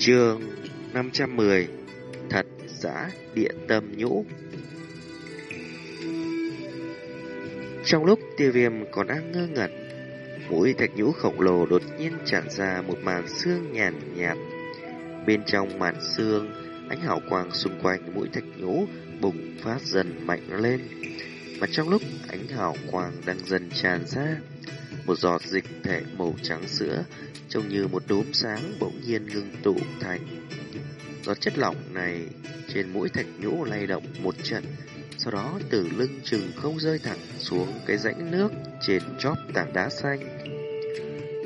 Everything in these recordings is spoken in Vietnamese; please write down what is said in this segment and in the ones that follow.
Trường 510 Thật giã địa tâm nhũ. Trong lúc tiêu viêm còn đang ngơ ngẩn Mũi thạch nhũ khổng lồ đột nhiên tràn ra một màn xương nhàn nhạt, Bên trong màn xương Ánh hào quang xung quanh mũi thạch nhũ bùng phát dần mạnh lên Mà trong lúc ánh hào quang đang dần tràn ra một giọt dịch thể màu trắng sữa trông như một đốm sáng bỗng nhiên ngưng tụ thành. Giọt chất lỏng này trên mũi thạch nhũ lay động một trận, sau đó từ lưng chừng không rơi thẳng xuống cái rãnh nước trên chóp tảng đá xanh.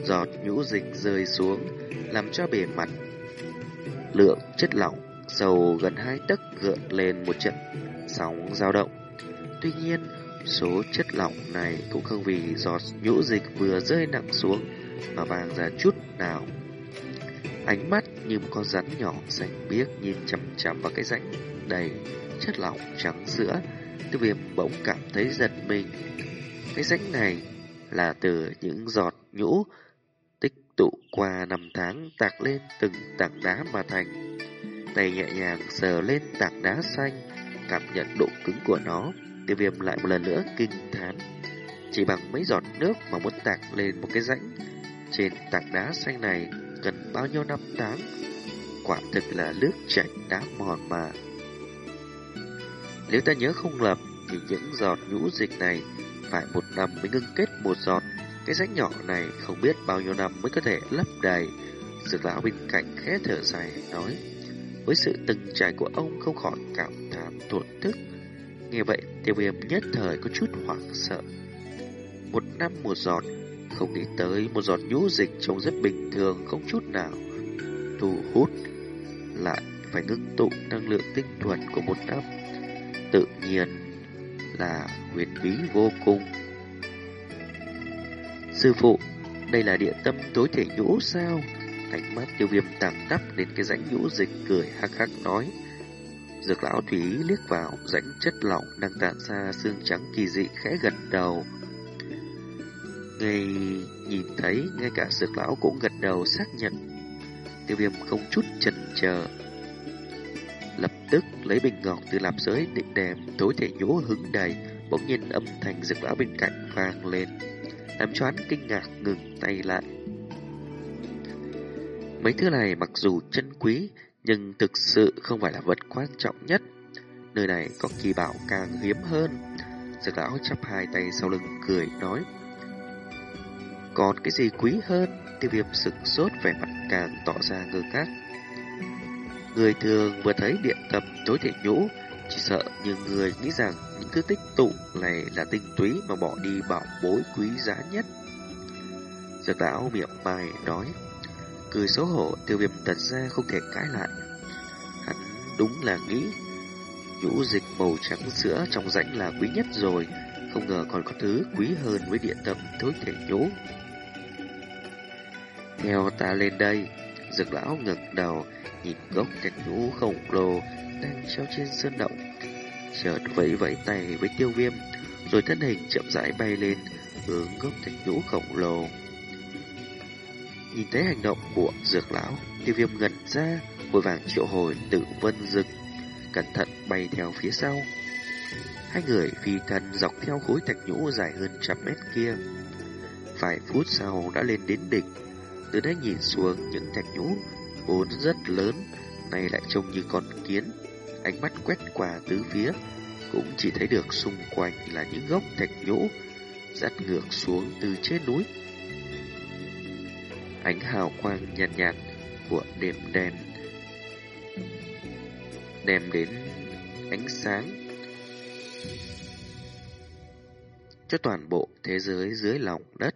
Giọt nhũ dịch rơi xuống, làm cho bề mặt lượng chất lỏng sâu gần hai tấc gợn lên một trận sóng dao động. Tuy nhiên, số chất lỏng này cũng không vì giọt nhũ dịch vừa rơi nặng xuống mà vàng ra chút nào. Ánh mắt như một con rắn nhỏ xanh biếc nhìn chằm chằm vào cái rãnh đầy chất lỏng trắng sữa. Tiêu viêm bỗng cảm thấy giật mình. Cái rãnh này là từ những giọt nhũ tích tụ qua năm tháng tạc lên từng tảng đá mà thành. Tay nhẹ nhàng sờ lên tảng đá xanh, cảm nhận độ cứng của nó. Tiêu viêm lại một lần nữa kinh thán. Chỉ bằng mấy giọt nước mà muốn tạc lên một cái rãnh, trên tảng đá xanh này cần bao nhiêu năm tháng? Quả thực là nước chảy đá mòn mà. Nếu ta nhớ không lầm, Thì những giọt nhũ dịch này Phải một năm mới ngưng kết một giọt. Cái rãnh nhỏ này không biết bao nhiêu năm mới có thể lấp đầy. Dược lão bên cạnh khẽ thở dài, nói, Với sự từng trải của ông không khỏi cảm thán thổn thức. Nghe vậy tiêu viêm nhất thời có chút hoảng sợ Một năm một giọt không nghĩ tới một giọt nhũ dịch trông rất bình thường không chút nào thu hút lại phải ngưng tụ năng lượng tinh thuần của một năm. Tự nhiên là huyền bí vô cùng. Sư phụ, đây là địa tâm tối thể nhũ sao? Ánh mắt tiêu viêm tàng tắp đến cái rãnh nhũ dịch cười hắc hắc nói. Dược lão thủy liếc vào rãnh chất lỏng đang tản ra xương trắng kỳ dị khẽ gật đầu. Ngay nhìn thấy ngay cả dược lão cũng gật đầu xác nhận. Tiêu viêm không chút chần chờ. Lập tức lấy bình ngọc từ lạp giới định đèm tối thể nhũ hứng đầy, bỗng nhiên âm thanh dược lão bên cạnh vang lên, làm cho hắn kinh ngạc ngừng tay lại. Mấy thứ này mặc dù chân quý, nhưng thực sự không phải là vật quan trọng nhất. Nơi này có kỳ bảo càng hiếm hơn. Dược lão chắp hai tay sau lưng cười nói. Còn cái gì quý hơn Tiêu viêm sực sốt, vẻ mặt càng tỏ ra ngơ ngác Người thường vừa thấy điện tập tối thể nhũ, Chỉ sợ nhiều người nghĩ rằng Những thứ tích tụ này là tinh túy Mà bỏ đi bảo bối quý giá nhất Giật lão miệng mai nói Cười xấu hổ tiêu viêm thật ra không thể cãi lại Hắn đúng là nghĩ Nhũ dịch màu trắng sữa trong rãnh là quý nhất rồi Không ngờ còn có thứ quý hơn với địa tâm tối thể nhũ theo ta lên đây, dược lão ngẩng đầu, nhìn gốc thạch nhũ khổng lồ đang treo trên sơn động. Chợt vẫy vẫy tay với tiêu viêm, rồi thân hình chậm rãi bay lên, hướng gốc thạch nhũ khổng lồ. Nhìn thấy hành động của dược lão, tiêu viêm gần ra, vội vàng triệu hồi tự vân dực, cẩn thận bay theo phía sau. Hai người phi thân dọc theo khối thạch nhũ dài hơn trăm mét kia. Vài phút sau đã lên đến đỉnh, từ đây nhìn xuống những thạch nhũ vốn rất lớn, nay lại trông như con kiến. Ánh mắt quét qua tứ phía, cũng chỉ thấy được xung quanh là những gốc thạch nhũ dắt ngược xuống từ trên núi. Ánh hào quang nhàn nhạt, nhạt của đêm đen đem đến ánh sáng cho toàn bộ thế giới dưới lòng đất.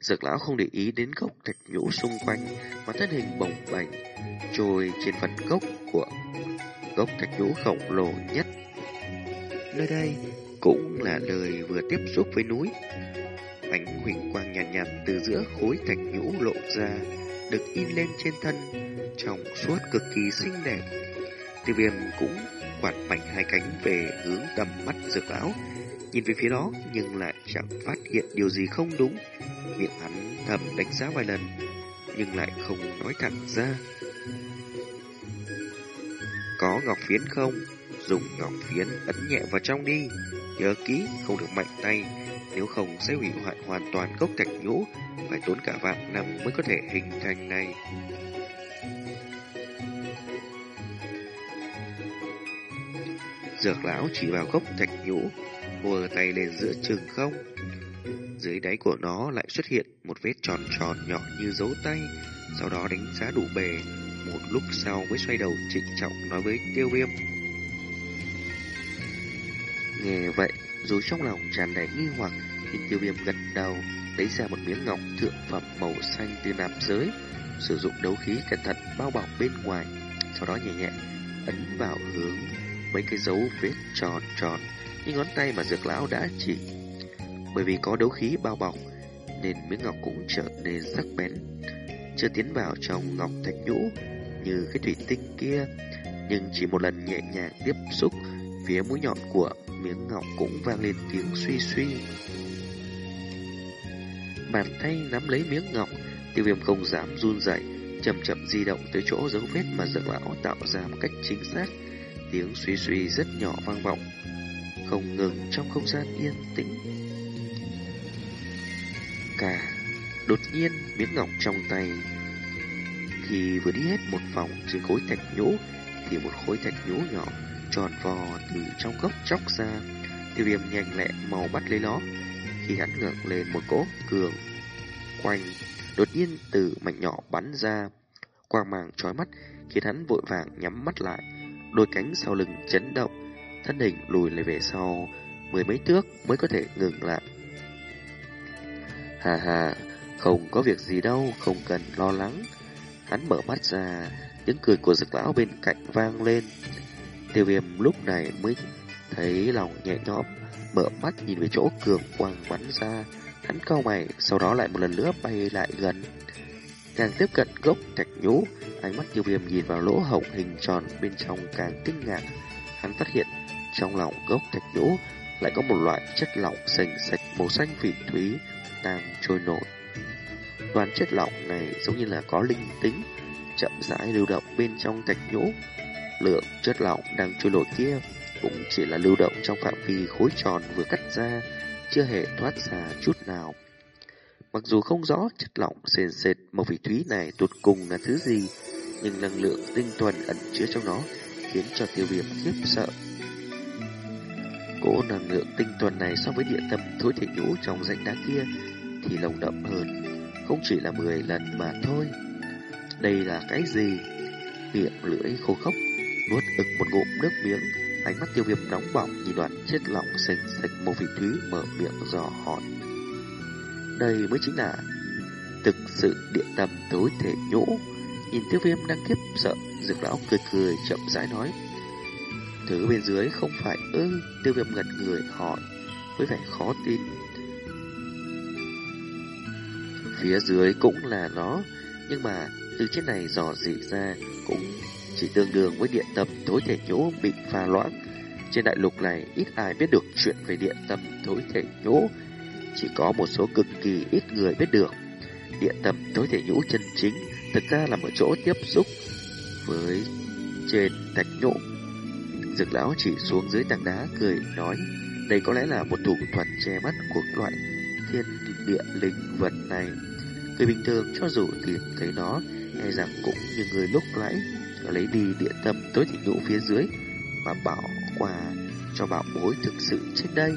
Dược lão không để ý đến gốc thạch nhũ xung quanh mà thân hình bồng bềnh trôi trên phần gốc của gốc thạch nhũ khổng lồ nhất. Nơi đây cũng là nơi vừa tiếp xúc với núi. Ánh huỳnh quang nhàn nhạt, nhạt từ giữa khối thạch nhũ lộ ra, được in lên trên thân, trong suốt cực kỳ xinh đẹp. Tiêu viêm cũng quạt mạnh hai cánh về hướng tầm mắt dược lão, nhìn về phía đó nhưng lại chẳng phát hiện điều gì không đúng. Miệng hắn thầm đánh giá vài lần, nhưng lại không nói thẳng ra. có ngọc phiến không? Dùng ngọc phiến ấn nhẹ vào trong đi. Nhớ kỹ, không được mạnh tay, nếu không sẽ hủy hoại hoàn toàn gốc thạch nhũ, phải tốn cả vạn năm mới có thể hình thành này. Dược lão chỉ vào gốc thạch nhũ, vừa tay lên giữa trường không. Dưới đáy của nó lại xuất hiện một vết tròn tròn nhỏ như dấu tay, sau đó đánh giá đủ bề. Một lúc sau mới xoay đầu trịnh trọng nói với tiêu viêm. Nghe vậy, dù trong lòng tràn đầy nghi hoặc, thì tiêu viêm gật đầu, lấy ra một miếng ngọc thượng phẩm màu xanh từ nạp giới, sử dụng đấu khí cẩn thận bao bọc bên ngoài, sau đó nhẹ nhẹ ấn vào hướng mấy cái dấu vết tròn tròn như ngón tay mà dược lão đã chỉ. Bởi vì có đấu khí bao bọc, nên miếng ngọc cũng trở nên sắc bén, chưa tiến vào trong ngọc thạch nhũ như cái thủy tinh kia, nhưng chỉ một lần nhẹ nhàng tiếp xúc, phía mũi nhọn của miếng ngọc cũng vang lên tiếng suy suy. Bàn tay nắm lấy miếng ngọc, tiêu viêm không dám run rẩy, chậm chậm di động tới chỗ dấu vết mà dược lão tạo ra một cách chính xác. Tiếng suy suy rất nhỏ vang vọng, không ngừng trong không gian yên tĩnh. Cả đột nhiên miếng ngọc trong tay khi vừa đi hết một vòng trên khối thạch nhũ thì một khối thạch nhũ nhỏ tròn vò từ trong gốc chóc ra. Tiêu viêm nhanh lẹ màu bắt lấy nó. Khi hắn ngược lên một cỗ cường quanh, đột nhiên từ mảnh nhỏ bắn ra. Quang màng trói mắt khiến hắn vội vàng nhắm mắt lại. Đôi cánh sau lưng chấn động, thân hình lùi lại về sau mười mấy thước mới có thể ngừng lại. Hà hà, không có việc gì đâu, không cần lo lắng. Hắn mở mắt ra, tiếng cười của dực lão bên cạnh vang lên. Tiêu viêm lúc này mới thấy lòng nhẹ nhõm, mở mắt nhìn về chỗ cường quang bắn ra. Hắn cau mày, sau đó lại một lần nữa bay lại gần. Càng tiếp cận gốc thạch nhũ, ánh mắt tiêu viêm nhìn vào lỗ hổng hình tròn bên trong càng kinh ngạc. Hắn phát hiện trong lòng gốc thạch nhũ lại có một loại chất lỏng sành sạch màu xanh vị thúy đang trôi nổi. Đoàn chất lỏng này giống như là có linh tính, chậm rãi lưu động bên trong thạch nhũ. Lượng chất lỏng đang trôi nổi kia cũng chỉ là lưu động trong phạm vi khối tròn vừa cắt ra, chưa hề thoát ra chút nào. Mặc dù không rõ chất lỏng sền sệt màu vị thúy này tụt cùng là thứ gì, nhưng năng lượng tinh thuần ẩn chứa trong nó khiến cho tiêu viêm khiếp sợ. Cỗ năng lượng tinh thuần này so với địa tâm thối thể nhũ trong rãnh đá kia thì lồng đậm hơn, không chỉ là 10 lần mà thôi. Đây là cái gì? Miệng lưỡi khô khốc, nuốt ực một ngụm nước miếng, ánh mắt tiêu viêm nóng bỏng nhìn đoạn chết lỏng sình sạch màu vị thúy mở miệng dò hỏi. Đây mới chính là thực sự địa tâm tối thể nhũ. Nhìn tiêu viêm đang kiếp sợ, dược lão cười cười chậm rãi nói. Thứ bên dưới không phải ư, tiêu viêm ngật người hỏi, với vẻ khó tin. Phía dưới cũng là nó, nhưng mà từ trên này dò dỉ ra cũng chỉ tương đương với địa tâm tối thể nhũ bị pha loãng. Trên đại lục này ít ai biết được chuyện về địa tâm tối thể nhũ, chỉ có một số cực kỳ ít người biết được. Địa tâm tối thể nhũ chân chính thực ra là một chỗ tiếp xúc với trên thạch nhũ. Dược lão chỉ xuống dưới tảng đá cười nói, đây có lẽ là một thủ thuật che mắt của loại thiên địa linh vật này. Người bình thường cho dù tìm thấy nó, e rằng cũng như người lúc nãy lấy đi địa tâm tối thị nhũ phía dưới mà bảo qua cho bảo bối thực sự trên đây.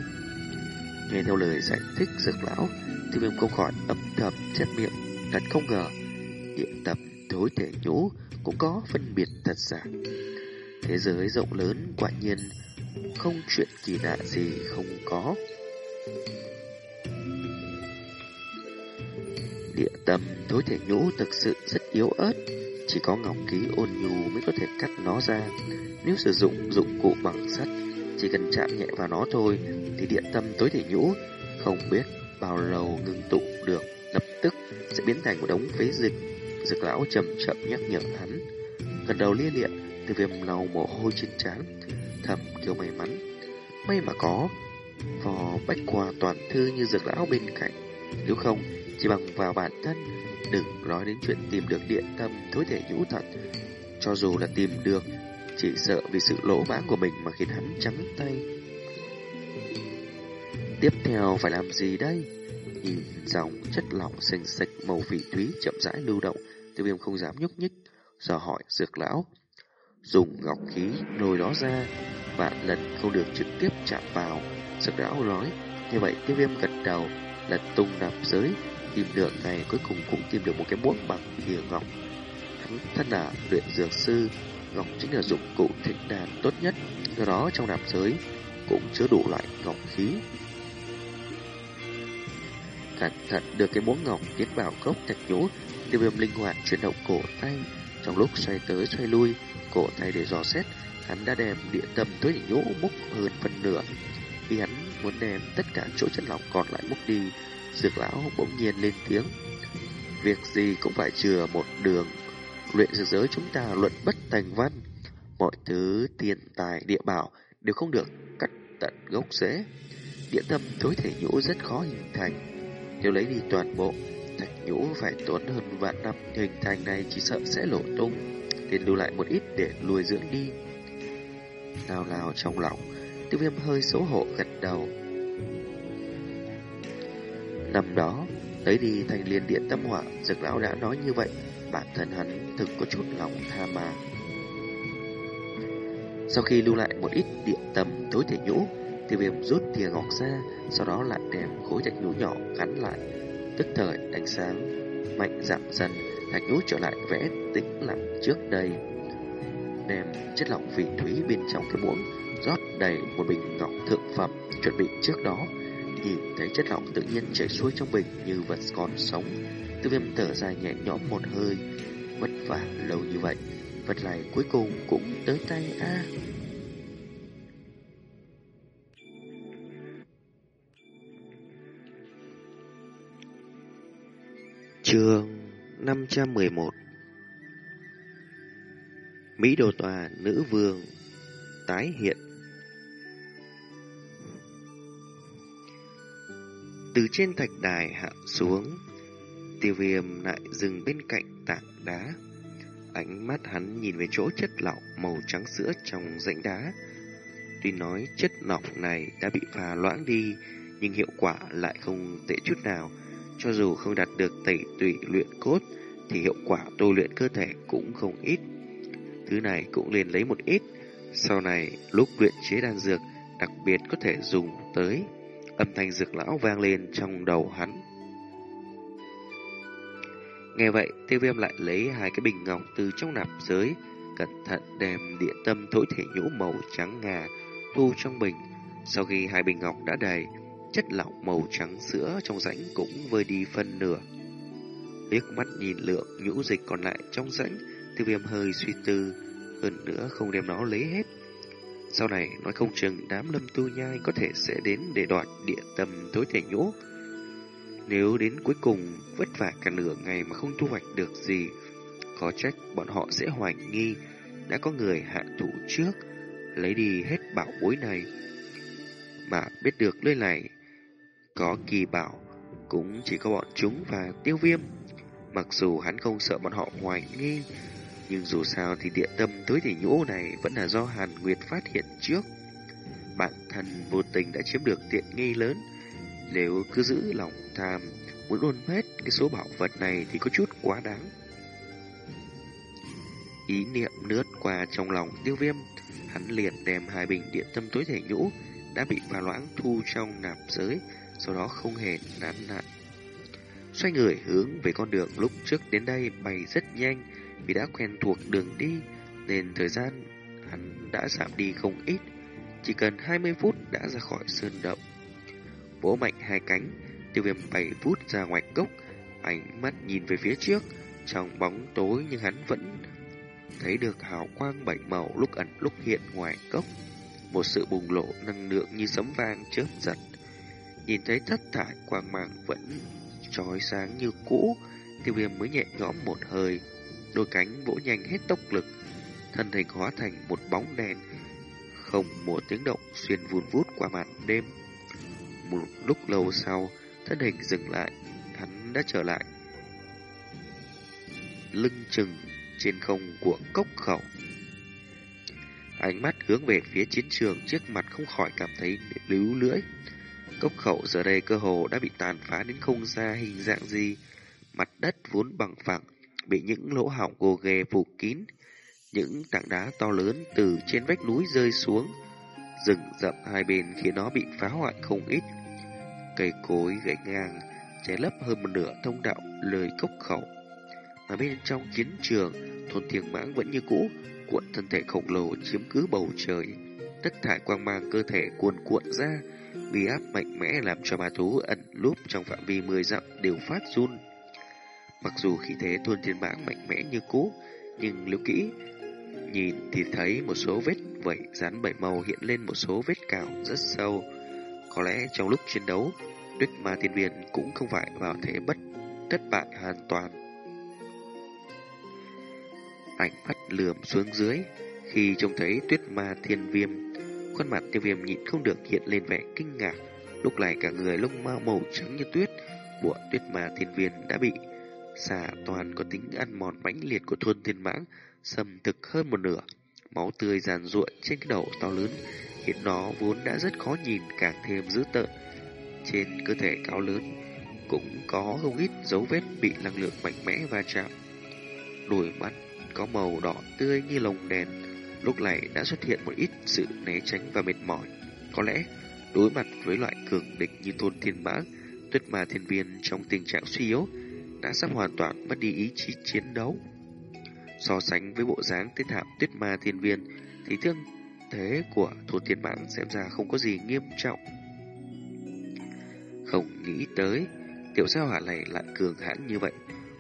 Nghe theo lời giải thích dược lão, tiêu viêm không khỏi ấm thầm chết miệng, thật không ngờ địa tâm tối thể nhũ cũng có phân biệt thật giả. Thế giới rộng lớn quả nhiên không chuyện kỳ lạ gì không có. Địa tâm tối thể nhũ thực sự rất yếu ớt, chỉ có ngọc ký ôn nhu mới có thể cắt nó ra. Nếu sử dụng dụng cụ bằng sắt, chỉ cần chạm nhẹ vào nó thôi, thì địa tâm tối thể nhũ không biết bao lâu ngưng tụ được, lập tức sẽ biến thành một đống phế dịch. Dược lão chậm chậm nhắc nhở hắn. Gần đầu lia lịa, từ viêm lau mồ hôi trên trán, thầm kêu may mắn. May mà có, vò bách quà toàn thư như dược lão bên cạnh. Nếu không, chỉ bằng vào bản thân, đừng nói đến chuyện tìm được điện tâm thối thể nhũ thật. Cho dù là tìm được, chỉ sợ vì sự lỗ mãng của mình mà khiến hắn trắng tay. Tiếp theo phải làm gì đây? Nhìn dòng chất lỏng xanh sạch màu vị thúy chậm rãi lưu động, tiêu viêm không dám nhúc nhích, dò hỏi dược lão. Dùng ngọc khí nồi đó ra, vạn lần không được trực tiếp chạm vào. Dược lão nói, như vậy tiêu viêm gật đầu, lật tung nạp giới, tìm được ngày cuối cùng cũng tìm được một cái muỗng bằng thìa ngọc. Hắn thân là luyện dược sư, ngọc chính là dụng cụ thịnh đàn tốt nhất, do đó trong nạp giới cũng chứa đủ loại ngọc khí. Cẩn thận đưa cái muỗng ngọc tiến vào gốc thạch nhũ, tiêu viêm linh hoạt chuyển động cổ tay, trong lúc xoay tới xoay lui, cổ tay để dò xét, hắn đã đem địa tâm tới đỉnh nhũ múc hơn phần nửa. Khi hắn muốn đem tất cả chỗ chất lỏng còn lại múc đi, dược lão bỗng nhiên lên tiếng. Việc gì cũng phải chừa một đường. Luyện dược giới chúng ta luận bất thành văn. Mọi thứ tiền tài địa bảo đều không được cắt tận gốc rễ. Địa tâm tối thể nhũ rất khó hình thành. Nếu lấy đi toàn bộ, thạch nhũ phải tốn hơn vạn năm hình thành này chỉ sợ sẽ lộ tung. Nên lưu lại một ít để nuôi dưỡng đi. Nào nào trong lòng, tiêu viêm hơi xấu hổ gật đầu. Năm đó, lấy đi thành liên điện tâm hỏa, dược lão đã nói như vậy, bản thân hắn thực có chút lòng tham mà. Sau khi lưu lại một ít điện tâm tối thể nhũ, tiêu viêm rút thìa ngọc ra, sau đó lại đem khối thạch nhũ nhỏ gắn lại. Tức thời ánh sáng mạnh giảm dần, thạch nhũ trở lại vẽ tĩnh lặng trước đây. Đem chất lỏng vị thúy bên trong cái muỗng rót đầy một bình ngọc thượng phẩm chuẩn bị trước đó Nhìn thấy chất lỏng tự nhiên chảy xuôi trong bình như vật còn sống. Tư viêm thở dài nhẹ nhõm một hơi, Vất vả lâu như vậy. Vật này cuối cùng cũng tới tay a. Trường 511 Mỹ đồ tòa, nữ vương, Tái hiện. Từ trên thạch đài hạ xuống, tiêu viêm lại dừng bên cạnh tảng đá. Ánh mắt hắn nhìn về chỗ chất lỏng màu trắng sữa trong rãnh đá. Tuy nói chất lỏng này đã bị pha loãng đi, nhưng hiệu quả lại không tệ chút nào. Cho dù không đạt được tẩy tụy luyện cốt, thì hiệu quả tu luyện cơ thể cũng không ít. Thứ này cũng liền lấy một ít, sau này lúc luyện chế đan dược đặc biệt có thể dùng tới Âm thanh dược lão vang lên trong đầu hắn. Nghe vậy, tiêu viêm lại lấy hai cái bình ngọc từ trong nạp giới, cẩn thận đem địa tâm thối thể nhũ màu trắng ngà thu trong bình. Sau khi hai bình ngọc đã đầy, chất lỏng màu trắng sữa trong rãnh cũng vơi đi phân nửa. Liếc mắt nhìn lượng nhũ dịch còn lại trong rãnh, tiêu viêm hơi suy tư, hơn nữa không đem nó lấy hết. Sau này nói không chừng đám lâm tu nhai có thể sẽ đến để đoạt địa tâm tối thể nhũ. Nếu đến cuối cùng vất vả cả nửa ngày mà không thu hoạch được gì, có trách bọn họ sẽ hoài nghi đã có người hạ thủ trước, lấy đi hết bảo bối này. Mà biết được nơi này có kỳ bảo, cũng chỉ có bọn chúng và tiêu viêm. Mặc dù hắn không sợ bọn họ hoài nghi, nhưng dù sao thì địa tâm tối thể nhũ này vẫn là do Hàn Nguyệt phát hiện trước. Bản thân vô tình đã chiếm được tiện nghi lớn. Nếu cứ giữ lòng tham, muốn ôn hết cái số bảo vật này thì có chút quá đáng. Ý niệm lướt qua trong lòng tiêu viêm, hắn liền đem hai bình địa tâm tối thể nhũ đã bị pha loãng thu trong nạp giới, sau đó không hề nán nạn. Xoay người hướng về con đường lúc trước đến đây bay rất nhanh, vì đã quen thuộc đường đi nên thời gian hắn đã giảm đi không ít. Chỉ cần 20 phút đã ra khỏi sơn động. Vỗ mạnh hai cánh, tiêu viêm bay phút ra ngoài cốc, ánh mắt nhìn về phía trước, trong bóng tối nhưng hắn vẫn thấy được hào quang bảy màu lúc ẩn lúc hiện ngoài cốc. Một sự bùng lộ năng lượng như sấm vang chớp giật. Nhìn thấy thất thải quang mang vẫn trói sáng như cũ, tiêu viêm mới nhẹ nhõm một hơi. Đôi cánh vỗ nhanh hết tốc lực, thân hình hóa thành một bóng đèn, không một tiếng động xuyên vun vút qua màn đêm. Một lúc lâu sau, thân hình dừng lại, hắn đã trở lại. Lưng chừng trên không của cốc khẩu. Ánh mắt hướng về phía chiến trường trước mặt không khỏi cảm thấy líu lưỡi. Cốc khẩu giờ đây cơ hồ đã bị tàn phá đến không ra hình dạng gì. Mặt đất vốn bằng phẳng, bị những lỗ hỏng gồ ghề phủ kín. Những tảng đá to lớn từ trên vách núi rơi xuống. Rừng rậm hai bên khiến nó bị phá hoại không ít. Cây cối gãy ngang, che lấp hơn một nửa thông đạo lời cốc khẩu. Mà bên trong chiến trường, thôn thiêng mãng vẫn như cũ, cuộn thân thể khổng lồ chiếm cứ bầu trời. Tất thải quang mang cơ thể cuồn cuộn ra, uy áp mạnh mẽ làm cho ma thú ẩn lúp trong phạm vi mười dặm đều phát run. Mặc dù khí thế thôn thiên mạng mạnh mẽ như cũ, nhưng lưu kỹ nhìn thì thấy một số vết vẩy rán bảy màu hiện lên một số vết cào rất sâu. Có lẽ trong lúc chiến đấu, Tuyết Ma Thiên Viên cũng không phải vào thế bất thất bại hoàn toàn. Ánh mắt lườm xuống dưới, khi trông thấy Tuyết Ma Thiên Viêm, khuôn mặt Tiêu Viêm nhịn không được hiện lên vẻ kinh ngạc. Lúc này cả người lông mao màu trắng như tuyết của Tuyết Ma Thiên Viên đã bị xả toàn có tính ăn mòn mãnh liệt của thôn thiên mãng xâm thực hơn một nửa. Máu tươi giàn ruộng trên cái đầu to lớn, hiện nó vốn đã rất khó nhìn càng thêm dữ tợn. Trên cơ thể cao lớn cũng có không ít dấu vết bị năng lượng mạnh mẽ va chạm. Đôi mắt có màu đỏ tươi như lồng đèn, lúc này đã xuất hiện một ít sự né tránh và mệt mỏi. Có lẽ, đối mặt với loại cường địch như thôn thiên mã, tuyết ma thiên viên trong tình trạng suy yếu, đã sắp hoàn toàn mất đi ý chí chiến đấu. So sánh với bộ dáng tên thảm tuyết ma thiên viên, thì thương thế của thôn thiên mãng xem ra không có gì nghiêm trọng. Không nghĩ tới, tiểu sao hỏa này lại cường hãn như vậy,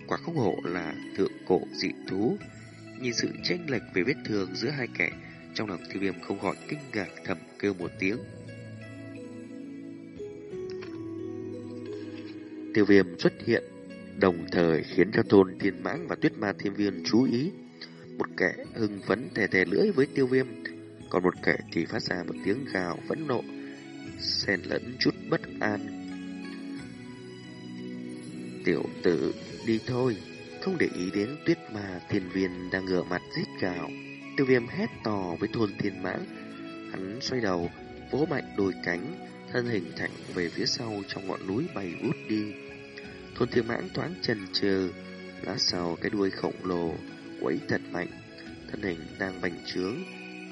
quả không hổ là thượng cổ dị thú. Nhìn sự tranh lệch về vết thương giữa hai kẻ, trong lòng tiêu viêm không khỏi kinh ngạc thầm kêu một tiếng. Tiêu viêm xuất hiện, đồng thời khiến cho thôn thiên mãng và tuyết ma thiên viên chú ý. Một kẻ hưng phấn thè thè lưỡi với tiêu viêm, còn một kẻ thì phát ra một tiếng gào phẫn nộ, xen lẫn chút bất an. Tiểu tử, đi thôi, không để ý đến tuyết ma thiên viên đang ngửa mặt rít gào. Tiêu viêm hét to với thôn thiên mãng. Hắn xoay đầu, vỗ mạnh đôi cánh, thân hình thẳng về phía sau trong ngọn núi bay vút đi. Thôn thiên mãng thoáng chần chừ, lá sau cái đuôi khổng lồ, quấy thật mạnh, thân hình đang bành trướng,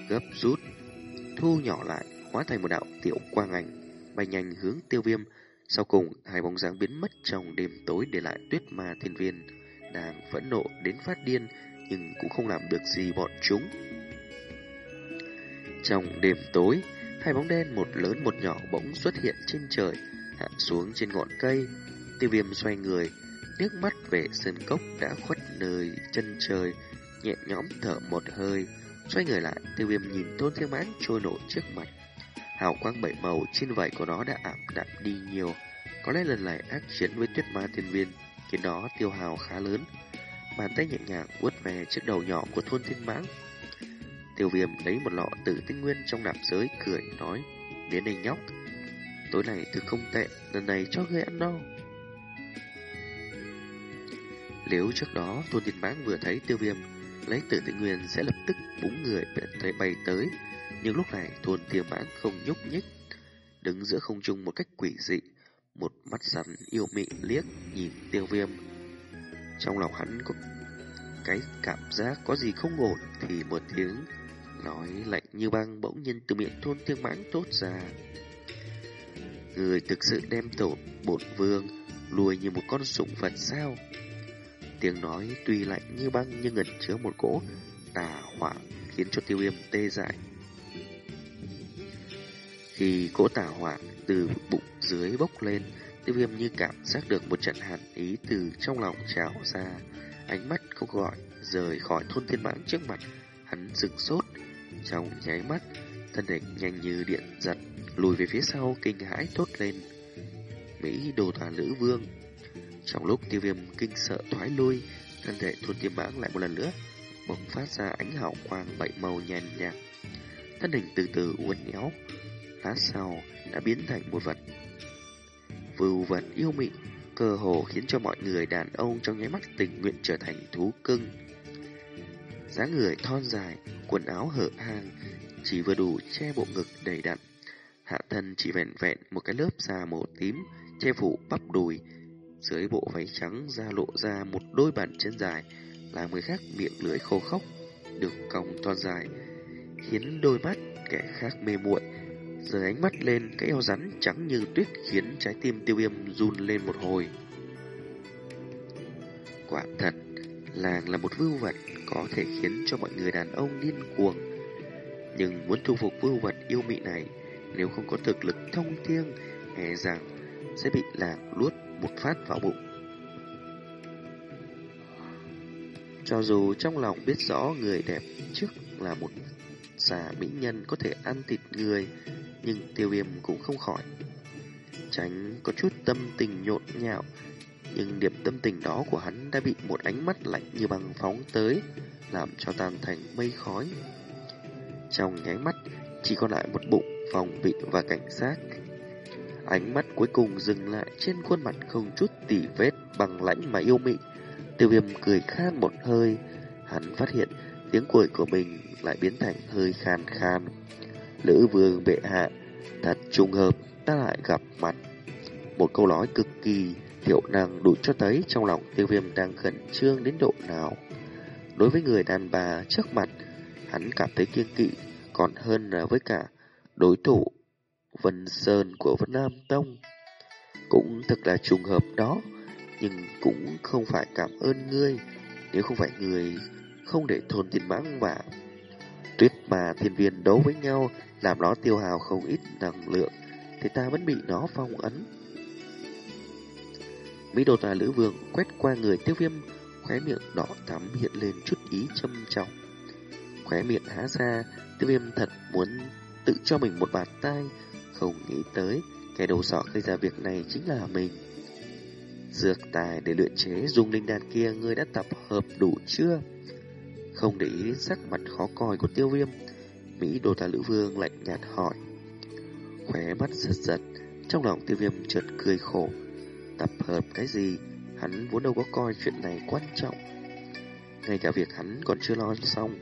gấp rút, thu nhỏ lại, hóa thành một đạo tiểu quang ảnh, bay nhanh hướng tiêu viêm. Sau cùng, hai bóng dáng biến mất trong đêm tối để lại tuyết ma thiên viên, đang phẫn nộ đến phát điên, nhưng cũng không làm được gì bọn chúng. Trong đêm tối, hai bóng đen một lớn một nhỏ bỗng xuất hiện trên trời, hạ xuống trên ngọn cây. Tiêu viêm xoay người, nước mắt về sơn cốc đã khuất nơi chân trời, nhẹ nhõm thở một hơi. Xoay người lại, tiêu viêm nhìn tôn thiên mãn trôi nổi trước mặt. Hào quang bảy màu trên vảy của nó đã ảm đạm đi nhiều. Có lẽ lần này ác chiến với tuyết ma thiên viên khiến nó tiêu hào khá lớn. Bàn tay nhẹ nhàng vuốt về chiếc đầu nhỏ của thôn thiên mãn. Tiêu viêm lấy một lọ tử tinh nguyên trong nạp giới cười nói Đến đây nhóc Tối nay thực không tệ Lần này cho ngươi ăn no nếu trước đó Tôn thiên mãng vừa thấy tiêu viêm Lấy tử tịnh nguyên sẽ lập tức búng người thấy bay tới Nhưng lúc này Tôn thiên mãng không nhúc nhích, Đứng giữa không trung một cách quỷ dị, Một mắt rắn yêu mị liếc nhìn tiêu viêm Trong lòng hắn có cái cảm giác có gì không ổn Thì một tiếng nói lạnh như băng bỗng nhiên từ miệng Tôn thiên mãng tốt ra. Người thực sự đem tổ bột vương lùi như một con sủng vật sao? Tiếng nói tuy lạnh như băng nhưng ẩn chứa một cỗ tà hỏa khiến cho tiêu viêm tê dại. Khi cỗ tà hỏa từ bụng dưới bốc lên, tiêu viêm như cảm giác được một trận hàn ý từ trong lòng trào ra. Ánh mắt không gọi rời khỏi thôn thiên mãng trước mặt, hắn sừng sốt, trong nháy mắt, thân hình nhanh như điện giật, lùi về phía sau kinh hãi thốt lên. Mỹ đồ tà lữ vương. Trong lúc tiêu viêm kinh sợ thoái lui, thân thể thôn tiêm mãng lại một lần nữa, bộc phát ra ánh hào quang bảy màu nhàn nhạt. Thân hình từ từ uốn éo, lá sau đã biến thành một vật. Vưu vật yêu mị, cơ hồ khiến cho mọi người đàn ông trong nháy mắt tình nguyện trở thành thú cưng dáng người thon dài, quần áo hở hang, chỉ vừa đủ che bộ ngực đầy đặn. Hạ thân chỉ vẹn vẹn một cái lớp da màu tím che phủ bắp đùi. Dưới bộ váy trắng ra lộ ra một đôi bàn chân dài, làm người khác miệng lưỡi khô khốc, được cong to dài, khiến đôi mắt kẻ khác mê muội. Giờ ánh mắt lên cái eo rắn trắng như tuyết khiến trái tim tiêu viêm run lên một hồi. Quả thật, làng là một vưu vật có thể khiến cho mọi người đàn ông điên cuồng. Nhưng muốn thu phục vưu vật yêu mị này, nếu không có thực lực thông thiêng, e rằng sẽ bị làng luốt một phát vào bụng. Cho dù trong lòng biết rõ người đẹp trước là một xà mỹ nhân có thể ăn thịt người, nhưng tiêu viêm cũng không khỏi. Tránh có chút tâm tình nhộn nhạo, nhưng điểm tâm tình đó của hắn đã bị một ánh mắt lạnh như băng phóng tới, làm cho tan thành mây khói. Trong nháy mắt, chỉ còn lại một bụng phòng bị và cảnh sát. Ánh mắt cuối cùng dừng lại trên khuôn mặt không chút tỉ vết bằng lãnh mà yêu mị. Tiêu viêm cười khan một hơi, hắn phát hiện tiếng cười của mình lại biến thành hơi khan khan. Lữ vương bệ hạ, thật trùng hợp ta lại gặp mặt. Một câu nói cực kỳ thiểu năng đủ cho thấy trong lòng tiêu viêm đang khẩn trương đến độ nào. Đối với người đàn bà trước mặt, hắn cảm thấy kiêng kỵ còn hơn là với cả đối thủ Vân Sơn của Vân Nam Tông. Cũng thật là trùng hợp đó, nhưng cũng không phải cảm ơn ngươi, nếu không phải người không để thôn thiên mãng và tuyết mà thiên viên đấu với nhau, làm nó tiêu hào không ít năng lượng, thì ta vẫn bị nó phong ấn. Mỹ đồ tà lữ vương quét qua người tiêu viêm, khóe miệng đỏ thắm hiện lên chút ý châm trọng. Khóe miệng há ra, tiêu viêm thật muốn tự cho mình một bàn tay, không nghĩ tới kẻ đầu sọ gây ra việc này chính là mình. Dược tài để luyện chế dung linh đan kia ngươi đã tập hợp đủ chưa? Không để ý sắc mặt khó coi của tiêu viêm, Mỹ đồ tà lữ vương lạnh nhạt hỏi. Khóe mắt giật giật, trong lòng tiêu viêm chợt cười khổ. Tập hợp cái gì, hắn vốn đâu có coi chuyện này quan trọng. Ngay cả việc hắn còn chưa lo xong,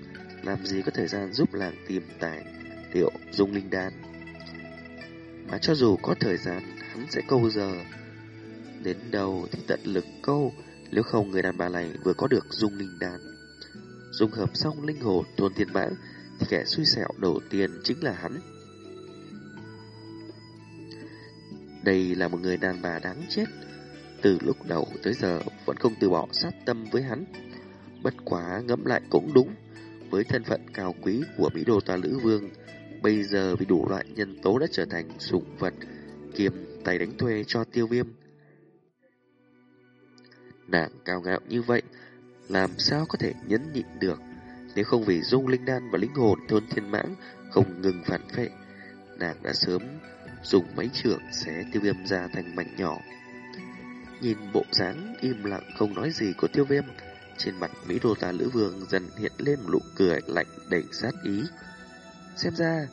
làm gì có thời gian giúp làng tìm tài liệu dung linh đan. Mà cho dù có thời gian, hắn sẽ câu giờ. Đến đầu thì tận lực câu, nếu không người đàn bà này vừa có được dung linh đan. Dung hợp xong linh hồn thôn thiên mã, thì kẻ xui xẻo đầu tiên chính là hắn. Đây là một người đàn bà đáng chết. Từ lúc đầu tới giờ vẫn không từ bỏ sát tâm với hắn. Bất quá ngẫm lại cũng đúng. Với thân phận cao quý của Mỹ Đô Ta Lữ Vương, bây giờ vì đủ loại nhân tố đã trở thành sủng vật, kiềm tay đánh thuê cho tiêu viêm. Nàng cao ngạo như vậy, làm sao có thể nhẫn nhịn được, nếu không vì dung linh đan và linh hồn thôn thiên mãng không ngừng phản phệ, nàng đã sớm dùng mấy trường xé tiêu viêm ra thành mảnh nhỏ. Nhìn bộ dáng im lặng không nói gì của tiêu viêm, trên mặt Mỹ Đô Tà Lữ Vương dần hiện lên một nụ cười lạnh đầy sát ý. Xem ra,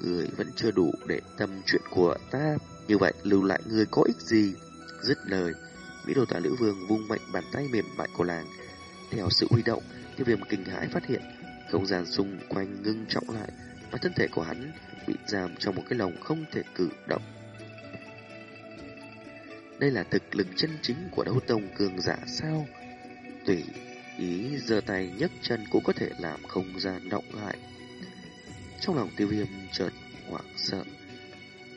người vẫn chưa đủ để tâm chuyện của ta, như vậy lưu lại người có ích gì? Dứt lời, Mỹ Đô tả Lữ Vương vung mạnh bàn tay mềm mại của làng. Theo sự huy động, tiêu viêm kinh hãi phát hiện, không gian xung quanh ngưng trọng lại, và thân thể của hắn bị giam trong một cái lồng không thể cử động. Đây là thực lực chân chính của đấu tông cường giả sao? Tùy ý giơ tay nhấc chân cũng có thể làm không gian động lại. Trong lòng tiêu viêm chợt hoảng sợ.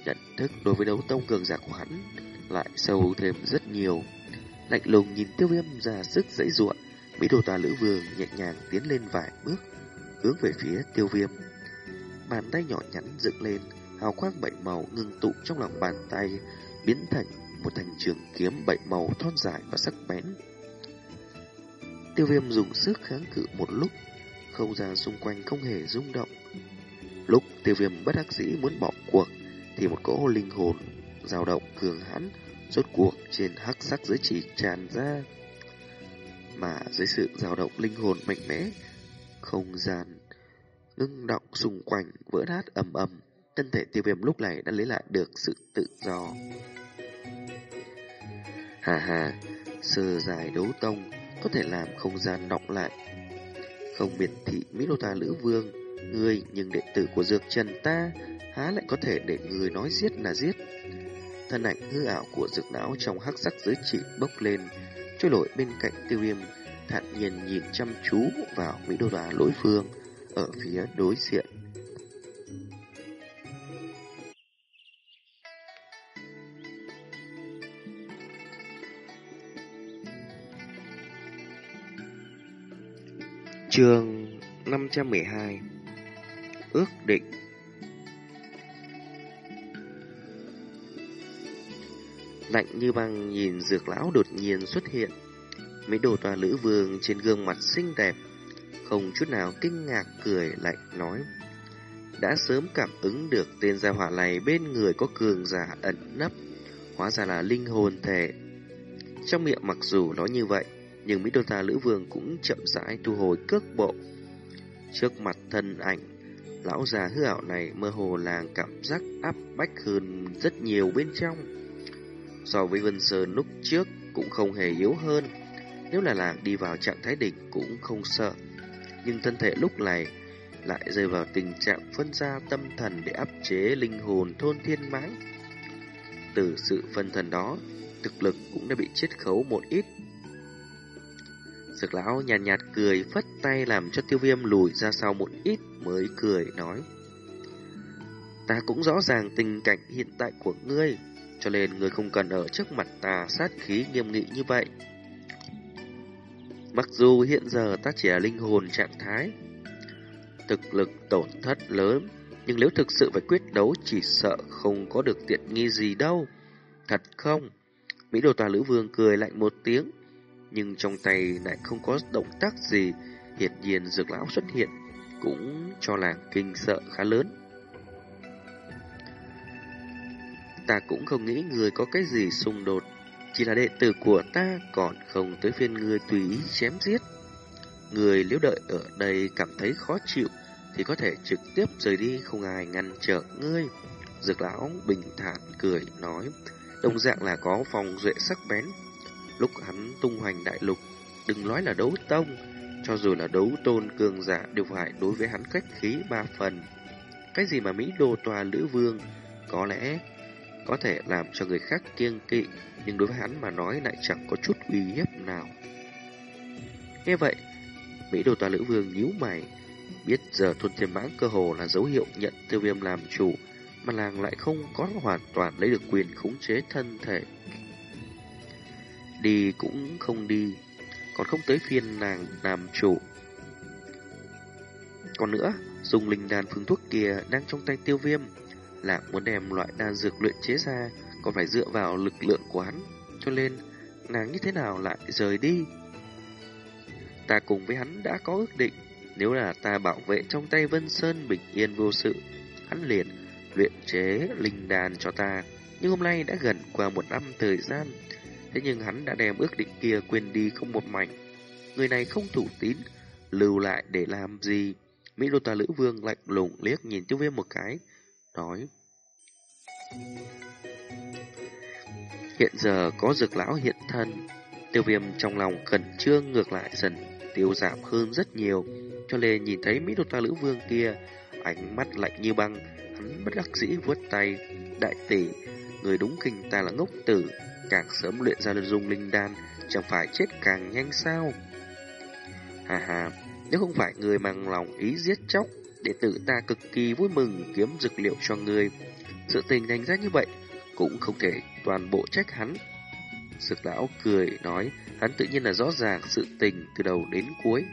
Nhận thức đối với đấu tông cường giả của hắn lại sâu thêm rất nhiều. Lạnh lùng nhìn tiêu viêm ra sức dãy ruộng, Mỹ đồ tà lữ vương nhẹ nhàng tiến lên vài bước, hướng về phía tiêu viêm. Bàn tay nhỏ nhắn dựng lên, hào quang bảy màu ngưng tụ trong lòng bàn tay, biến thành một thành trường kiếm bảy màu thon dài và sắc bén. Tiêu viêm dùng sức kháng cự một lúc, không gian xung quanh không hề rung động. Tiêu viêm bất đắc dĩ muốn bỏ cuộc, thì một cỗ linh hồn dao động cường hãn rốt cuộc trên hắc sắc giới chỉ tràn ra. Mà dưới sự dao động linh hồn mạnh mẽ, không gian ngưng động xung quanh vỡ nát ầm ầm, thân thể tiêu viêm lúc này đã lấy lại được sự tự do. Hà hà, sơ dài đấu tông có thể làm không gian động lại. Không biệt thị Mỹ Đô Ta Lữ Vương Ngươi nhưng đệ tử của Dược Trần ta há lại có thể để người nói giết là giết. Thân ảnh hư ảo của dược lão trong hắc sắc giới chỉ bốc lên, trôi nổi bên cạnh tiêu viêm, thản nhiên nhìn chăm chú vào Mỹ Đô Đà lối phương ở phía đối diện. Trường 512 Ước định. Lạnh như băng nhìn dược lão đột nhiên xuất hiện, Mấy đồ tòa lữ vương trên gương mặt xinh đẹp, Không chút nào kinh ngạc cười lạnh nói, Đã sớm cảm ứng được tên gia hỏa này bên người có cường giả ẩn nấp, Hóa ra là linh hồn thể. Trong miệng mặc dù nói như vậy, Nhưng Mỹ Đô Ta Lữ Vương cũng chậm rãi thu hồi cước bộ. Trước mặt thân ảnh Lão già hư ảo này mơ hồ là cảm giác áp bách hơn rất nhiều bên trong. So với Vân Sơn lúc trước cũng không hề yếu hơn. Nếu là làng đi vào trạng thái đỉnh cũng không sợ. Nhưng thân thể lúc này lại rơi vào tình trạng phân ra tâm thần để áp chế linh hồn thôn thiên mãng. Từ sự phân thần đó, Thực lực cũng đã bị chết khấu một ít. Dược lão nhàn nhạt, nhạt cười phất tay làm cho tiêu viêm lùi ra sau một ít mới cười nói. Ta cũng rõ ràng tình cảnh hiện tại của ngươi, cho nên ngươi không cần ở trước mặt ta sát khí nghiêm nghị như vậy. Mặc dù hiện giờ ta chỉ là linh hồn trạng thái, thực lực tổn thất lớn, nhưng nếu thực sự phải quyết đấu chỉ sợ không có được tiện nghi gì đâu. Thật không? Mỹ đồ tòa lữ vương cười lạnh một tiếng, nhưng trong tay lại không có động tác gì. Hiển nhiên dược lão xuất hiện cũng cho làng kinh sợ khá lớn. Ta cũng không nghĩ người có cái gì xung đột, chỉ là đệ tử của ta còn không tới phiên người tùy ý chém giết. Người nếu đợi ở đây cảm thấy khó chịu thì có thể trực tiếp rời đi không ai ngăn trở ngươi. Dược lão bình thản cười nói, đồng dạng là có phòng duệ sắc bén, Lúc hắn tung hoành đại lục, đừng nói là đấu tông, cho dù là đấu tôn cường giả đều phải đối với hắn khách khí ba phần. Cái gì mà Mỹ đô tòa lữ vương, có lẽ có thể làm cho người khác kiêng kỵ, nhưng đối với hắn mà nói lại chẳng có chút uy hiếp nào. Nghe vậy, Mỹ đồ tòa lữ vương nhíu mày, biết giờ thôn thiên mãng cơ hồ là dấu hiệu nhận tiêu viêm làm chủ, mà làng lại không có hoàn toàn lấy được quyền khống chế thân thể Đi cũng không đi, còn không tới phiên nàng làm chủ. Còn nữa, dùng linh đan phương thuốc kia đang trong tay tiêu viêm, là muốn đem loại đan dược luyện chế ra, còn phải dựa vào lực lượng của hắn, cho nên nàng như thế nào lại rời đi. Ta cùng với hắn đã có ước định, nếu là ta bảo vệ trong tay Vân Sơn bình yên vô sự, hắn liền luyện chế linh đàn cho ta. Nhưng hôm nay đã gần qua một năm thời gian, Thế nhưng hắn đã đem ước định kia quên đi không một mảnh. Người này không thủ tín, lưu lại để làm gì? Mỹ đô tà lữ vương lạnh lùng liếc nhìn tiêu viêm một cái, nói. Hiện giờ có dược lão hiện thân, tiêu viêm trong lòng khẩn trương ngược lại dần tiêu giảm hơn rất nhiều, cho nên nhìn thấy Mỹ đô ta lữ vương kia, ánh mắt lạnh như băng, hắn bất đắc dĩ vuốt tay, đại tỷ, người đúng kinh ta là ngốc tử, càng sớm luyện ra dung linh đan, chẳng phải chết càng nhanh sao? Hà hà, nếu không phải người mang lòng ý giết chóc, đệ tử ta cực kỳ vui mừng kiếm dược liệu cho người. Sự tình thành ra như vậy, cũng không thể toàn bộ trách hắn. Sực lão cười nói, hắn tự nhiên là rõ ràng sự tình từ đầu đến cuối.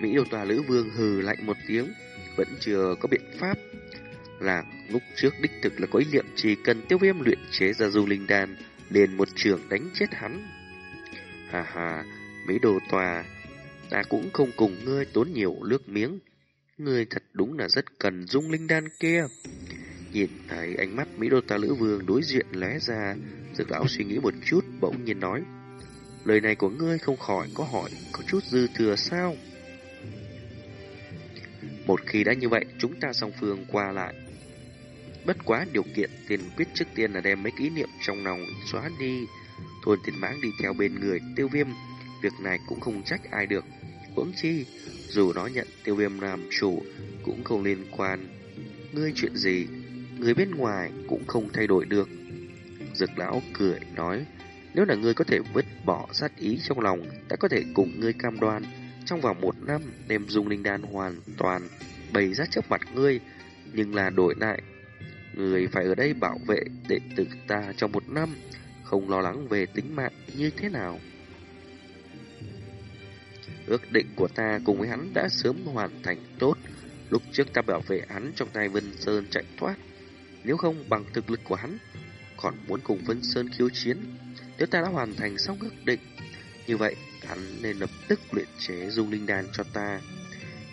Mỹ đầu tòa lữ vương hừ lạnh một tiếng, vẫn chưa có biện pháp là lúc trước đích thực là có ý niệm chỉ cần tiêu viêm luyện chế ra du linh đan, liền một trường đánh chết hắn. Hà hà, mấy đồ tòa, ta cũng không cùng ngươi tốn nhiều nước miếng. Ngươi thật đúng là rất cần dung linh đan kia. Nhìn thấy ánh mắt Mỹ đô ta lữ vương đối diện lóe ra, dược lão suy nghĩ một chút bỗng nhiên nói. Lời này của ngươi không khỏi có hỏi có chút dư thừa sao? Một khi đã như vậy, chúng ta song phương qua lại Bất quá điều kiện tiền quyết trước tiên là đem mấy kỷ niệm trong lòng xóa đi. Thôn tiền mãng đi theo bên người tiêu viêm. Việc này cũng không trách ai được. Huống chi, dù nó nhận tiêu viêm làm chủ, cũng không liên quan. Ngươi chuyện gì, người bên ngoài cũng không thay đổi được. Dực lão cười nói, nếu là ngươi có thể vứt bỏ sát ý trong lòng, ta có thể cùng ngươi cam đoan, trong vòng một năm đem dung linh đan hoàn toàn bày ra trước mặt ngươi, nhưng là đổi lại người phải ở đây bảo vệ đệ tử ta trong một năm, không lo lắng về tính mạng như thế nào. Ước định của ta cùng với hắn đã sớm hoàn thành tốt. Lúc trước ta bảo vệ hắn trong tay Vân Sơn chạy thoát. Nếu không bằng thực lực của hắn, còn muốn cùng Vân Sơn khiêu chiến. Nếu ta đã hoàn thành xong ước định, như vậy hắn nên lập tức luyện chế dung linh đan cho ta.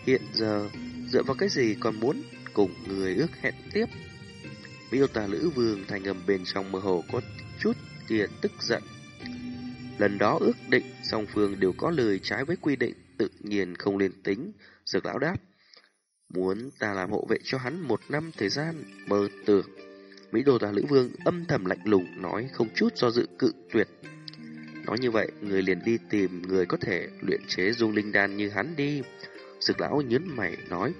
Hiện giờ, dựa vào cái gì còn muốn cùng người ước hẹn tiếp? Miêu tả lữ vương thành ngầm bên trong mơ hồ có chút kia tức giận. Lần đó ước định song phương đều có lời trái với quy định, tự nhiên không liên tính. Dược lão đáp, muốn ta làm hộ vệ cho hắn một năm thời gian, mơ tưởng. Mỹ đồ tà lữ vương âm thầm lạnh lùng nói không chút do dự cự tuyệt. Nói như vậy, người liền đi tìm người có thể luyện chế dung linh đan như hắn đi. Dược lão nhấn mày nói,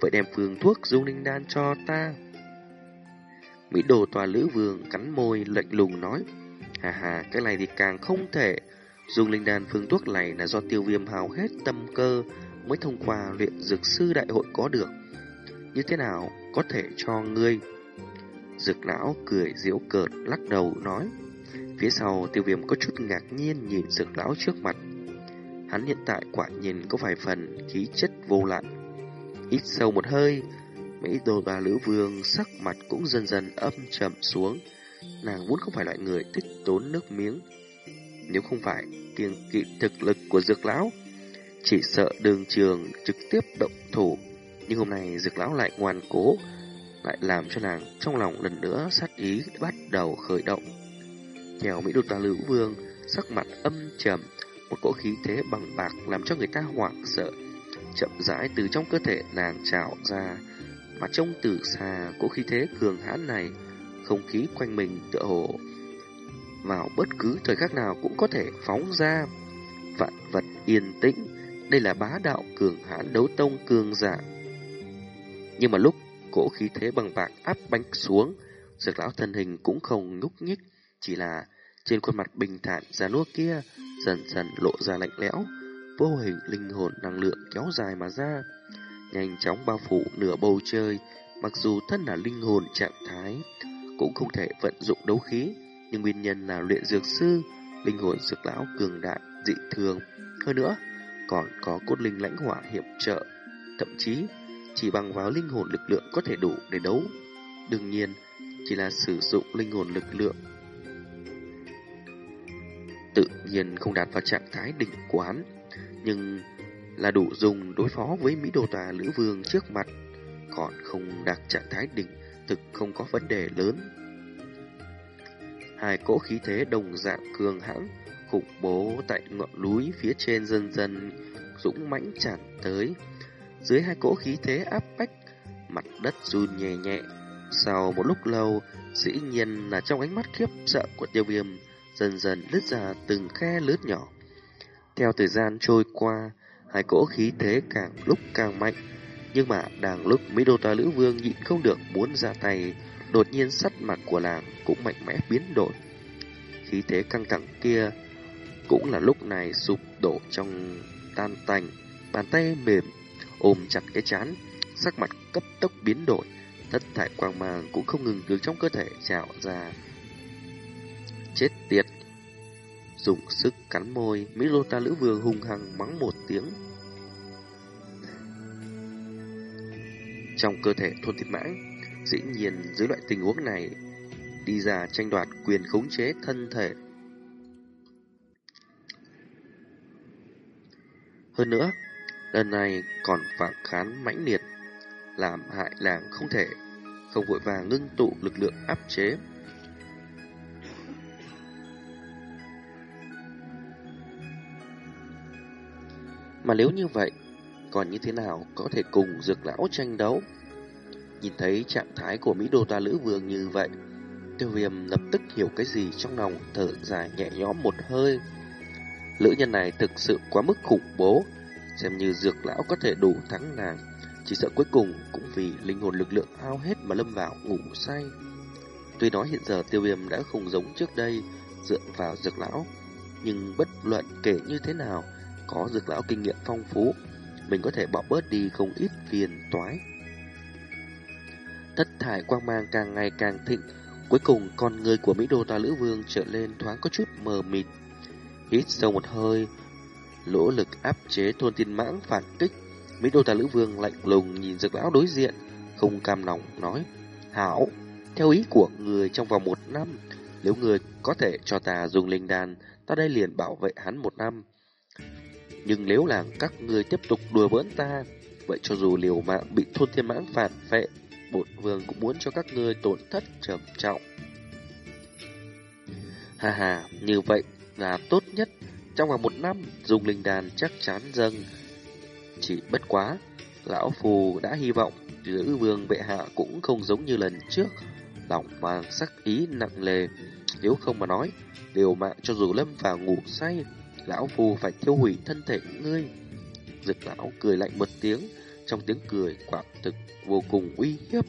vậy đem phương thuốc dung linh đan cho ta. Mỹ đồ tòa lữ vương cắn môi lạnh lùng nói, Hà hà, cái này thì càng không thể. Dùng linh đan phương thuốc này là do tiêu viêm hào hết tâm cơ mới thông qua luyện dược sư đại hội có được. Như thế nào có thể cho ngươi? Dược lão cười diễu cợt lắc đầu nói. Phía sau tiêu viêm có chút ngạc nhiên nhìn dược lão trước mặt. Hắn hiện tại quả nhìn có vài phần khí chất vô lại. Ít sâu một hơi, Mỹ Tôn và lữ vương sắc mặt cũng dần dần âm trầm xuống. Nàng vốn không phải loại người thích tốn nước miếng. Nếu không phải kiêng kỵ thực lực của dược lão, chỉ sợ đường trường trực tiếp động thủ. Nhưng hôm nay dược lão lại ngoan cố, lại làm cho nàng trong lòng lần nữa sát ý bắt đầu khởi động. Theo Mỹ Đô Tà Lữ Vương, sắc mặt âm trầm, một cỗ khí thế bằng bạc làm cho người ta hoảng sợ. Chậm rãi từ trong cơ thể nàng trào ra, mà trông từ xa cỗ khí thế cường hãn này không khí quanh mình tựa hồ vào bất cứ thời khắc nào cũng có thể phóng ra. Vạn vật yên tĩnh, đây là bá đạo cường hãn đấu tông cường giả. Nhưng mà lúc cỗ khí thế bằng bạc áp bánh xuống, dược lão thân hình cũng không nhúc nhích, chỉ là trên khuôn mặt bình thản già nua kia dần dần lộ ra lạnh lẽo, vô hình linh hồn năng lượng kéo dài mà ra, nhanh chóng bao phủ nửa bầu trời, mặc dù thân là linh hồn trạng thái, cũng không thể vận dụng đấu khí, nhưng nguyên nhân là luyện dược sư, linh hồn dược lão cường đại, dị thường. Hơn nữa, còn có cốt linh lãnh hỏa hiệp trợ, thậm chí chỉ bằng vào linh hồn lực lượng có thể đủ để đấu. Đương nhiên, chỉ là sử dụng linh hồn lực lượng. Tự nhiên không đạt vào trạng thái đỉnh quán, nhưng là đủ dùng đối phó với Mỹ đô Tà Lữ Vương trước mặt, còn không đạt trạng thái đỉnh thực không có vấn đề lớn. Hai cỗ khí thế đồng dạng cường hãn, khủng bố tại ngọn núi phía trên dần dần dũng mãnh tràn tới. Dưới hai cỗ khí thế áp bách, mặt đất run nhẹ nhẹ. Sau một lúc lâu, dĩ nhiên là trong ánh mắt khiếp sợ của tiêu viêm, dần dần lướt ra từng khe lướt nhỏ. Theo thời gian trôi qua, hai cỗ khí thế càng lúc càng mạnh, nhưng mà đang lúc Mỹ Đô Lữ Vương nhịn không được muốn ra tay, đột nhiên sắc mặt của nàng cũng mạnh mẽ biến đổi. Khí thế căng thẳng kia cũng là lúc này sụp đổ trong tan tành, bàn tay mềm ôm chặt cái chán, sắc mặt cấp tốc biến đổi, thất thải quang mang cũng không ngừng từ trong cơ thể trào ra. Chết tiệt! Dùng sức cắn môi, Mỹ Lô Ta Lữ Vương hung hăng mắng một tiếng trong cơ thể thôn thiên mãng. Dĩ nhiên dưới loại tình huống này, đi ra tranh đoạt quyền khống chế thân thể. Hơn nữa, lần này còn phản kháng mãnh liệt, làm hại làng không thể, không vội vàng ngưng tụ lực lượng áp chế. Mà nếu như vậy, còn như thế nào có thể cùng dược lão tranh đấu? Nhìn thấy trạng thái của Mỹ Đô Ta Lữ Vương như vậy, tiêu viêm lập tức hiểu cái gì trong lòng thở dài nhẹ nhõm một hơi. Lữ nhân này thực sự quá mức khủng bố, Xem như dược lão có thể đủ thắng nàng Chỉ sợ cuối cùng cũng vì linh hồn lực lượng ao hết mà lâm vào ngủ say Tuy nói hiện giờ tiêu viêm đã không giống trước đây Dựa vào dược lão Nhưng bất luận kể như thế nào có dược lão kinh nghiệm phong phú, Mình có thể bỏ bớt đi không ít phiền toái. Thất thải quang mang càng ngày càng thịnh, Cuối cùng con người của Mỹ Đô Ta Lữ Vương trở lên thoáng có chút mờ mịt. Hít sâu một hơi, Lỗ lực áp chế thôn tin mãng phản kích, Mỹ Đô Ta Lữ Vương lạnh lùng nhìn dược lão đối diện, Không cam lòng nói, Hảo, Theo ý của người trong vòng một năm, Nếu người có thể cho ta dùng linh đàn Ta đây liền bảo vệ hắn một năm. Nhưng nếu là các người tiếp tục đùa bỡn ta Vậy cho dù liều mạng bị thôn thiên mãng phản phệ bổn vương cũng muốn cho các ngươi tổn thất trầm trọng. Hà hà, như vậy là tốt nhất. Trong vòng một năm, dùng linh đàn chắc chắn dâng. Chỉ bất quá, lão phù đã hy vọng lữ vương bệ hạ cũng không giống như lần trước. Lòng mang sắc ý nặng lề. Nếu không mà nói, liều mạng cho dù lâm vào ngủ say, lão phù phải tiêu hủy thân thể ngươi. Dực lão cười lạnh một tiếng, trong tiếng cười quả thực vô cùng uy hiếp,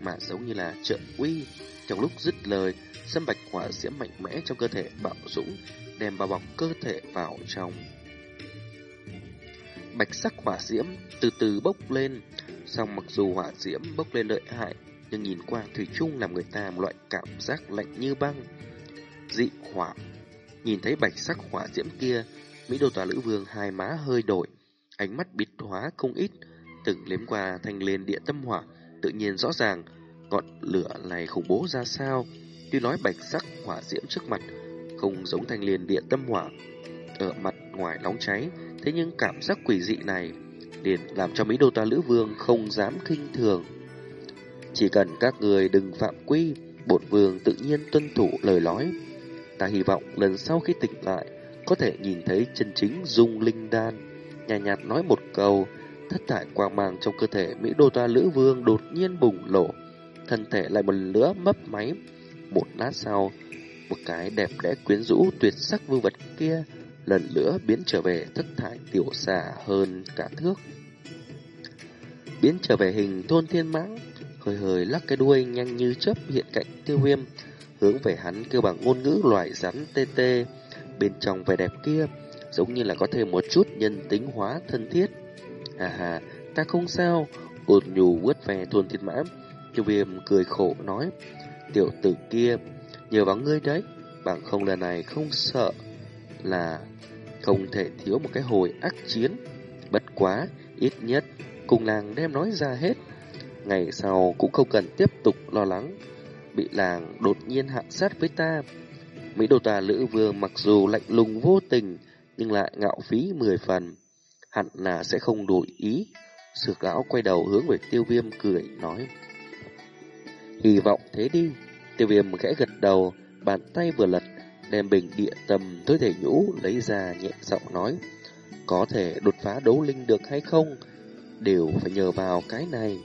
mà giống như là trợ uy. Trong lúc dứt lời, sâm bạch hỏa diễm mạnh mẽ trong cơ thể bạo dũng, đem bao bọc cơ thể vào trong. Bạch sắc hỏa diễm từ từ bốc lên, song mặc dù hỏa diễm bốc lên lợi hại, nhưng nhìn qua thủy chung làm người ta một loại cảm giác lạnh như băng. Dị hỏa, nhìn thấy bạch sắc hỏa diễm kia, Mỹ đô tòa lữ vương hai má hơi đổi, ánh mắt bịt hóa không ít, từng liếm qua thanh liên địa tâm hỏa, tự nhiên rõ ràng ngọn lửa này khủng bố ra sao. Tuy nói bạch sắc hỏa diễm trước mặt không giống thanh liên địa tâm hỏa ở mặt ngoài nóng cháy, thế nhưng cảm giác quỷ dị này liền làm cho Mỹ Đô Ta Lữ Vương không dám kinh thường. Chỉ cần các người đừng phạm quy, bổn vương tự nhiên tuân thủ lời nói. Ta hy vọng lần sau khi tỉnh lại có thể nhìn thấy chân chính dung linh đan. Nhạt nhạt nói một câu, thất thải quang mang trong cơ thể Mỹ Đô Ta Lữ Vương đột nhiên bùng lộ, thân thể lại một lửa mấp máy. Một lát sau, một cái đẹp đẽ quyến rũ tuyệt sắc vương vật kia lần nữa biến trở về thất thải tiểu xà hơn cả thước. Biến trở về hình thôn thiên mãng, hơi hơi lắc cái đuôi nhanh như chớp hiện cạnh tiêu viêm, hướng về hắn kêu bằng ngôn ngữ loài rắn tê tê. Bên trong vẻ đẹp kia, giống như là có thêm một chút nhân tính hóa thân thiết. Hà hà, ta không sao, ột nhù vớt về thôn thiên mã, tiêu viêm cười khổ nói, tiểu tử kia, nhờ vào ngươi đấy, bằng không lần này không sợ là không thể thiếu một cái hồi ác chiến. Bất quá, ít nhất cùng nàng đem nói ra hết. Ngày sau cũng không cần tiếp tục lo lắng bị làng đột nhiên hạ sát với ta. Mỹ đồ tà lữ vương mặc dù lạnh lùng vô tình nhưng lại ngạo phí mười phần. Hẳn là sẽ không đổi ý. Sược lão quay đầu hướng về tiêu viêm cười nói. Hy vọng thế đi. Tiêu viêm khẽ gật đầu, bàn tay vừa lật đem bình địa tầm tới thể nhũ lấy ra nhẹ giọng nói. Có thể đột phá đấu linh được hay không? Đều phải nhờ vào cái này.